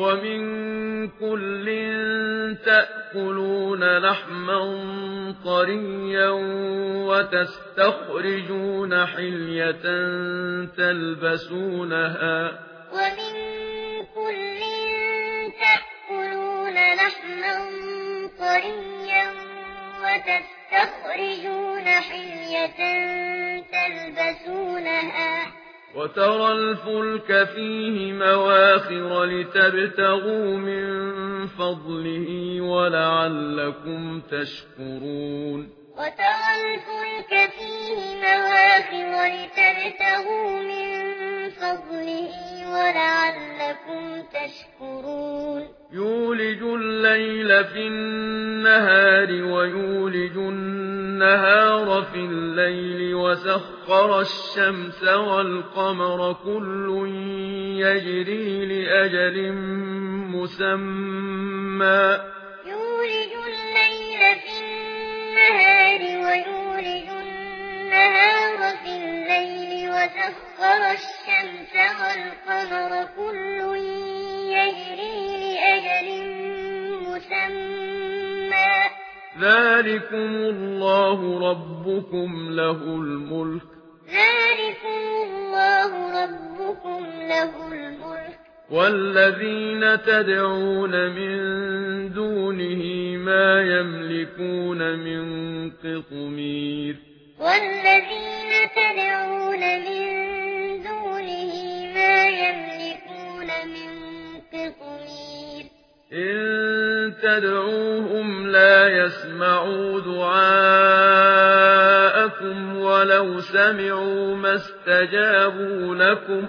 ومن كل تأكلون لحما طريا وتستخرجون حلية تلبسونها ومن كل تأكلون لحما طريا وتستخرجون حلية تلبسونها وترى الفلك فيه مواخر لتبتغوا من فضله ولعلكم تشكرون. وترى الفلك فيه مواخر لتبتغوا من فضله ولعلكم تشكرون. يولج الليل في النهار ويولج النهار في الليل وسخر الشمس والقمر كل يجري لأجل مسمى ذلكم الله ربكم له الملك ذلكم الله ربكم له الملك والذين تدعون من دونه ما يملكون من قطمير والذين تدعون من دونه ما يملكون من قطمير إن تدعوهم لا يسمعوا دعاءكم ولو سمعوا ما استجابوا لكم.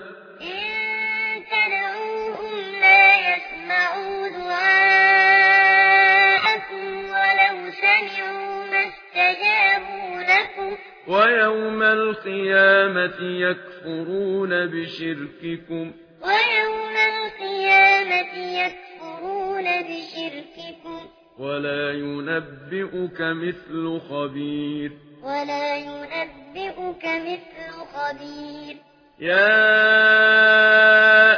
ويوم القيامة يكفرون بشرككم. ويوم القيامة يكفرون بشرككم. ولا ينبئك مثل خبير. ولا ينبئك مثل خبير. يا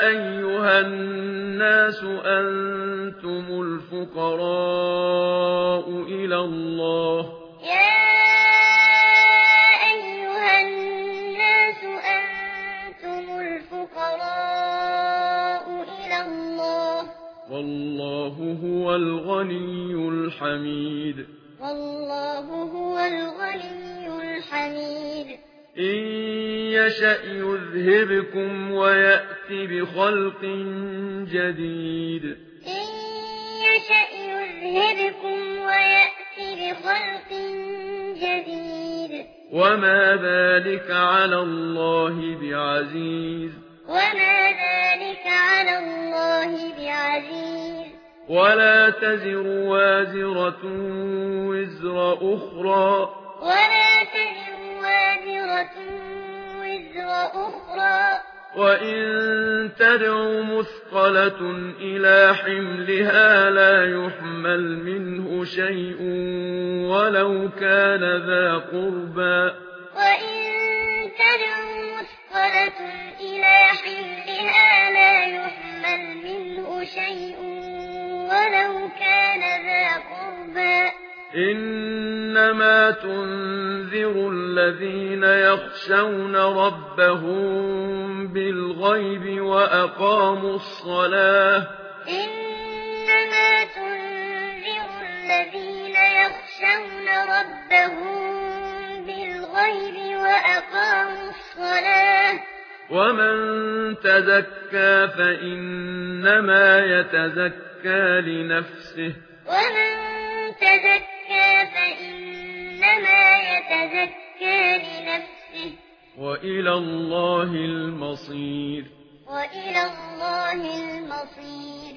أيها الناس أنتم الفقراء إلى الله. الغني الحميد. والله هو الغني الحميد. إن يشأ يذهبكم ويأتي بخلق جديد. إن يشأ يذهبكم ويأتي بخلق جديد. وما ذلك على الله بعزيز. وما ذلك على الله بعزيز. ولا تزر وازرة وزر أخرى. ولا تزر وازرة وزر أخرى. وإن تدع مثقلة إلى حملها لا يحمل منه شيء ولو كان ذا قربى. وإن تدع مثقلة إلى حملها إنما تنذر الذين يخشون ربهم بالغيب وأقاموا الصلاة. إنما تنذر الذين يخشون ربهم بالغيب وأقاموا الصلاة. ومن تزكى فإنما يتزكى لنفسه. ومن تزكى فإنما يتزكى لنفسه. وإلى الله المصير. وإلى الله المصير.